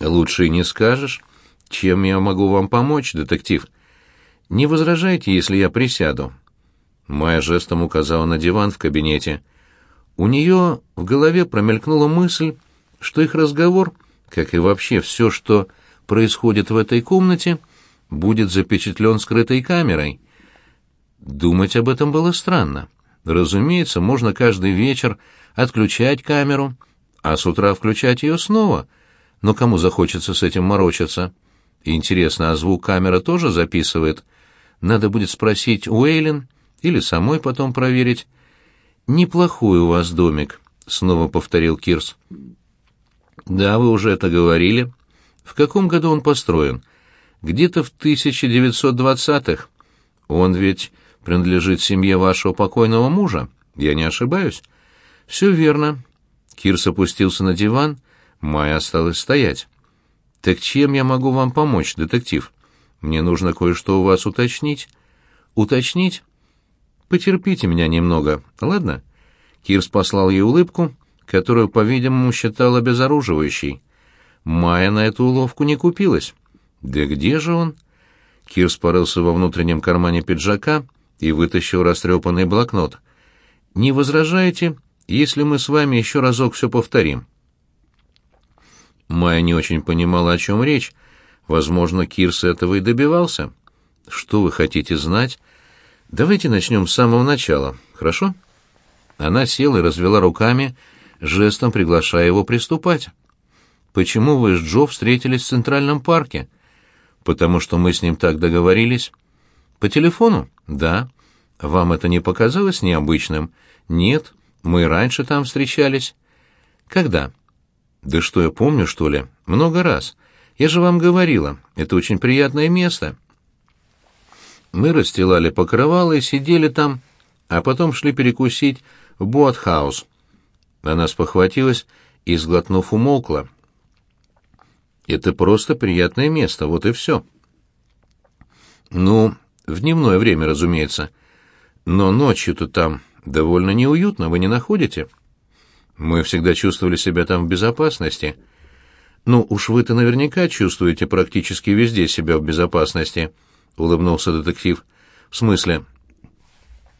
Лучше не скажешь. Чем я могу вам помочь, детектив? Не возражайте, если я присяду. Майя жестом указала на диван в кабинете. У нее в голове промелькнула мысль, что их разговор, как и вообще все, что происходит в этой комнате, будет запечатлен скрытой камерой. Думать об этом было странно. Разумеется, можно каждый вечер отключать камеру, а с утра включать ее снова. Но кому захочется с этим морочиться? Интересно, а звук камера тоже записывает? Надо будет спросить у Эйлин или самой потом проверить. «Неплохой у вас домик», — снова повторил Кирс. «Да, вы уже это говорили. В каком году он построен?» «Где-то в 1920-х. Он ведь принадлежит семье вашего покойного мужа, я не ошибаюсь?» «Все верно». Кирс опустился на диван, Майя осталась стоять. «Так чем я могу вам помочь, детектив? Мне нужно кое-что у вас уточнить». «Уточнить?» «Потерпите меня немного, ладно?» Кирс послал ей улыбку, которую, по-видимому, считал обезоруживающей. Майя на эту уловку не купилась. «Да где же он?» Кирс порылся во внутреннем кармане пиджака и вытащил растрепанный блокнот. «Не возражаете, если мы с вами еще разок все повторим?» Майя не очень понимала, о чем речь. Возможно, Кирс этого и добивался. «Что вы хотите знать?» «Давайте начнем с самого начала, хорошо?» Она села и развела руками, жестом приглашая его приступать. «Почему вы с Джо встретились в Центральном парке?» «Потому что мы с ним так договорились». «По телефону?» «Да». «Вам это не показалось необычным?» «Нет, мы раньше там встречались». «Когда?» «Да что я помню, что ли? Много раз. Я же вам говорила, это очень приятное место». Мы расстилали покрывало и сидели там, а потом шли перекусить в Буатхаус. Она спохватилась и, сглотнув, умолкла. «Это просто приятное место, вот и все». «Ну, в дневное время, разумеется. Но ночью-то там довольно неуютно, вы не находите?» «Мы всегда чувствовали себя там в безопасности». «Ну, уж вы-то наверняка чувствуете практически везде себя в безопасности», — улыбнулся детектив. «В смысле?»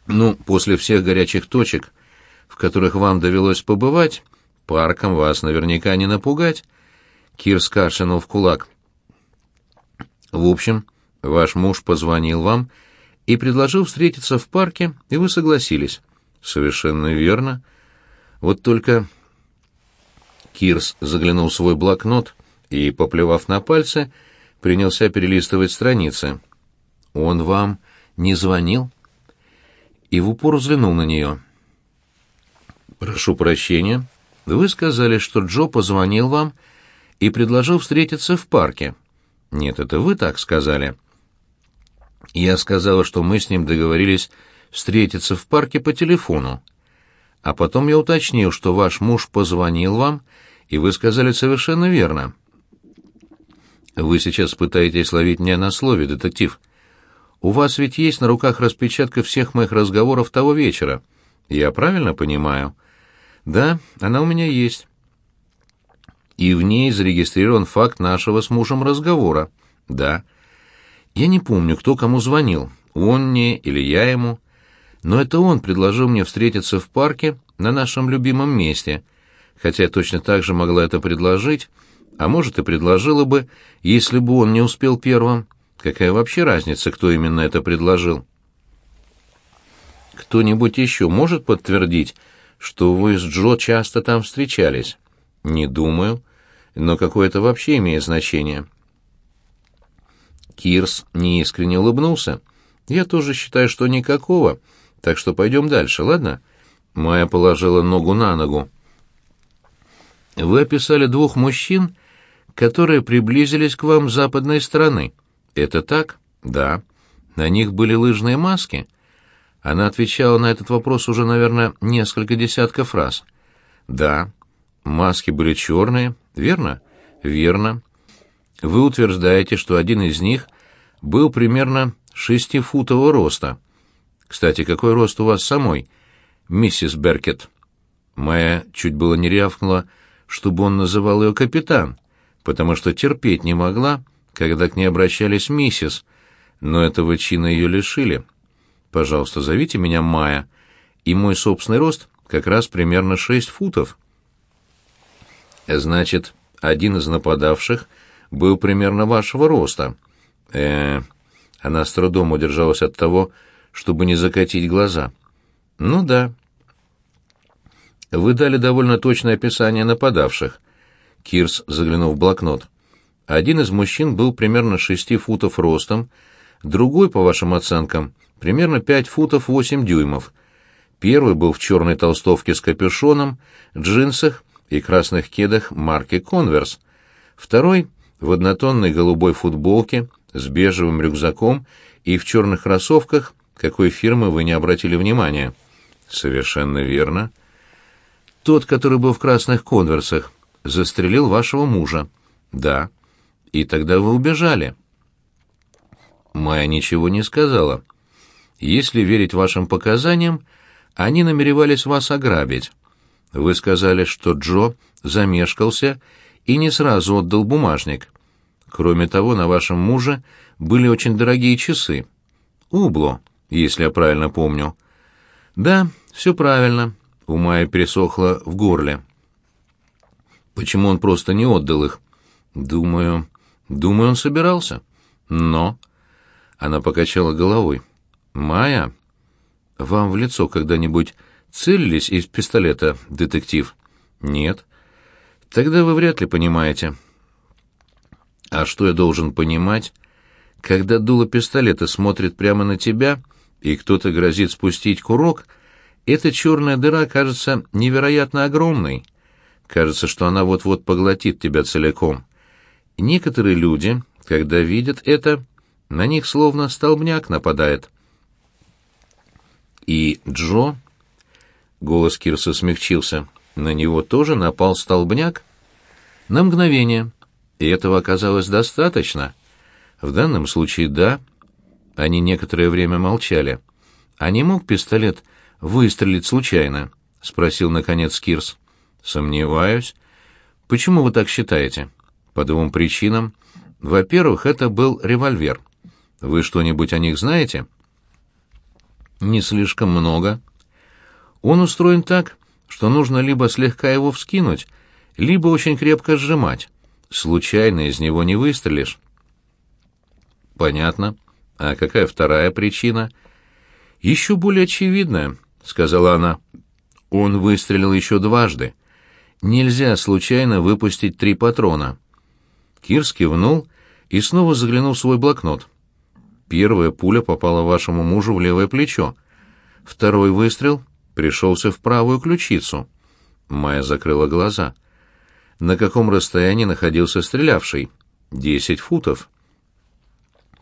«Ну, после всех горячих точек, в которых вам довелось побывать, парком вас наверняка не напугать. Кир скашинул в кулак. В общем, ваш муж позвонил вам и предложил встретиться в парке, и вы согласились. Совершенно верно. Вот только Кирс заглянул в свой блокнот и, поплевав на пальцы, принялся перелистывать страницы. Он вам не звонил? И в упор взглянул на нее. «Прошу прощения. Вы сказали, что Джо позвонил вам и предложил встретиться в парке». «Нет, это вы так сказали». «Я сказала, что мы с ним договорились встретиться в парке по телефону. А потом я уточнил, что ваш муж позвонил вам, и вы сказали совершенно верно». «Вы сейчас пытаетесь ловить меня на слове, детектив. У вас ведь есть на руках распечатка всех моих разговоров того вечера. Я правильно понимаю?» Да, она у меня есть. И в ней зарегистрирован факт нашего с мужем разговора. Да. Я не помню, кто кому звонил, он мне или я ему. Но это он предложил мне встретиться в парке на нашем любимом месте, хотя я точно так же могла это предложить, а может и предложила бы, если бы он не успел первым. Какая вообще разница, кто именно это предложил? Кто-нибудь еще может подтвердить, что вы с Джо часто там встречались. Не думаю, но какое это вообще имеет значение. Кирс неискренне улыбнулся. Я тоже считаю, что никакого, так что пойдем дальше, ладно? Майя положила ногу на ногу. Вы описали двух мужчин, которые приблизились к вам с западной стороны. Это так? Да. На них были лыжные маски. Она отвечала на этот вопрос уже, наверное, несколько десятков раз. «Да, маски были черные, верно?» «Верно. Вы утверждаете, что один из них был примерно шестифутового роста. Кстати, какой рост у вас самой, миссис Беркет?» Майя чуть было не рявкнула, чтобы он называл ее капитан, потому что терпеть не могла, когда к ней обращались миссис, но этого чина ее лишили. Пожалуйста, зовите меня Майя, и мой собственный рост как раз примерно шесть футов. Значит, один из нападавших был примерно вашего роста. Э, -э она с трудом удержалась от того, чтобы не закатить глаза. Ну да. Вы дали довольно точное описание нападавших. Кирс заглянул в блокнот. Один из мужчин был примерно шести футов ростом, другой, по вашим оценкам, примерно пять футов восемь дюймов. Первый был в черной толстовке с капюшоном, джинсах и красных кедах марки «Конверс». Второй — в однотонной голубой футболке с бежевым рюкзаком и в черных кроссовках, какой фирмы вы не обратили внимания. Совершенно верно. Тот, который был в красных конверсах, застрелил вашего мужа. Да. И тогда вы убежали. Майя ничего не сказала. Если верить вашим показаниям, они намеревались вас ограбить. Вы сказали, что Джо замешкался и не сразу отдал бумажник. Кроме того, на вашем муже были очень дорогие часы. Убло, если я правильно помню. Да, все правильно. У Майи пересохло в горле. Почему он просто не отдал их? Думаю, думаю, он собирался. Но она покачала головой. Майя, вам в лицо когда-нибудь целились из пистолета, детектив? Нет. Тогда вы вряд ли понимаете. А что я должен понимать, когда дуло пистолета смотрит прямо на тебя, и кто-то грозит спустить курок, эта черная дыра кажется невероятно огромной. Кажется, что она вот-вот поглотит тебя целиком. Некоторые люди, когда видят это, на них словно столбняк нападает. И Джо... Голос Кирса смягчился. На него тоже напал столбняк? На мгновение. И этого оказалось достаточно. В данном случае да. Они некоторое время молчали. А не мог пистолет выстрелить случайно? Спросил, наконец, Кирс. Сомневаюсь. Почему вы так считаете? По двум причинам. Во-первых, это был револьвер. Вы что-нибудь о них знаете? Не слишком много. Он устроен так, что нужно либо слегка его вскинуть, либо очень крепко сжимать. Случайно из него не выстрелишь. Понятно. А какая вторая причина? Еще более очевидная, сказала она. Он выстрелил еще дважды. Нельзя случайно выпустить три патрона. Кирс кивнул и снова заглянул в свой блокнот. Первая пуля попала вашему мужу в левое плечо. Второй выстрел пришелся в правую ключицу. Майя закрыла глаза. На каком расстоянии находился стрелявший? Десять футов.